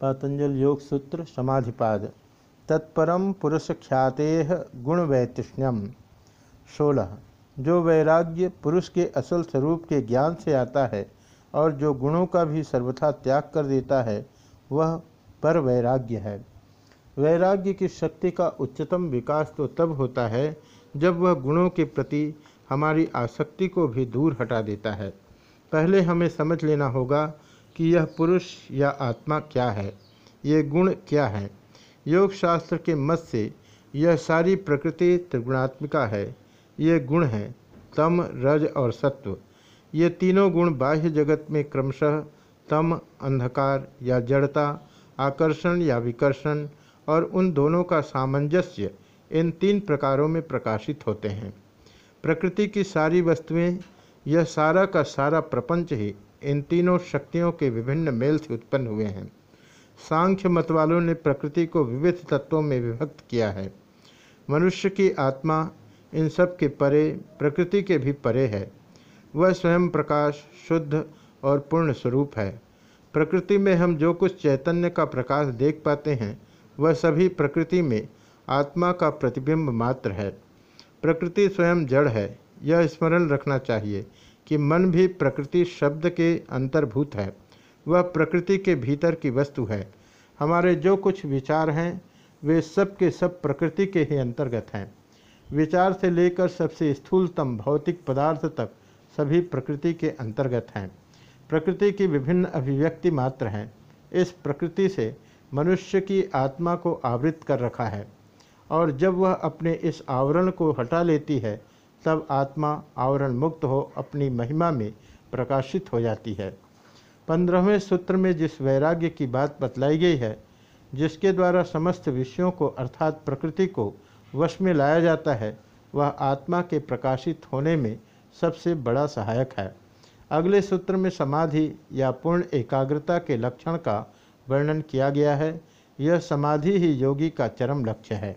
पातंजल योग सूत्र समाधिपाद। तत्परम पुरुष ख्याते गुण वैतृष्ण्यम सोलह। जो वैराग्य पुरुष के असल स्वरूप के ज्ञान से आता है और जो गुणों का भी सर्वथा त्याग कर देता है, वह पर वैराग्य है। वैराग्य की शक्ति का उच्चतम विकास तो तब होता है जब वह गुणों के प्रति हमारी आसक्ति को भी दूर हटा देता है। पहले हमें समझ लेना होगा कि यह पुरुष या आत्मा क्या है? ये गुण क्या है? योग शास्त्र के मत से यह सारी प्रकृति त्रिगुणात्मिका है। ये गुण हैं, तम, रज और सत्व। ये तीनों गुण बाह्य जगत में क्रमशः तम, अंधकार या जड़ता, आकर्षण या विकर्षण, और उन दोनों का सामंजस्य इन तीन प्रकारों में प्रकाशित होते हैं। प्रकृति की सारी वस्तुएँ, यह सारा का सारा प्रपंच ही इन तीनों शक्तियों के विभिन्न मेल से उत्पन्न हुए हैं। सांख्य मत वालों ने प्रकृति को विविध तत्वों में विभक्त किया है। मनुष्य की आत्मा इन सब के परे, प्रकृति के भी परे है। वह स्वयं प्रकाश, शुद्ध और पूर्ण स्वरूप है। प्रकृति में हम जो कुछ चैतन्य का प्रकाश देख पाते हैं, वह सभी प्रकृति में आत्मा का प्रतिबिंब मात्र है। प्रकृति स्वयं जड़ है। यह स्मरण रखना चाहिए कि मन भी प्रकृति शब्द के अंतर्भूत है। वह प्रकृति के भीतर की वस्तु है। हमारे जो कुछ विचार हैं, वे सब के सब प्रकृति के ही अंतर्गत हैं। विचार से लेकर सबसे स्थूलतम भौतिक पदार्थ तक सभी प्रकृति के अंतर्गत हैं। प्रकृति की विभिन्न अभिव्यक्ति मात्र हैं। इस प्रकृति से मनुष्य की आत्मा को आवृत कर रखा है। और जब वह अपने इस आवरण को हटा लेती है तब आत्मा आवरण मुक्त हो अपनी महिमा में प्रकाशित हो जाती है। पंद्रहवें सूत्र में जिस वैराग्य की बात बतलाई गई है, जिसके द्वारा समस्त विषयों को अर्थात प्रकृति को वश में लाया जाता है, वह आत्मा के प्रकाशित होने में सबसे बड़ा सहायक है। अगले सूत्र में समाधि या पूर्ण एकाग्रता के लक्षण का वर्णन किया गया है। यह समाधि ही योगी का चरम लक्ष्य है।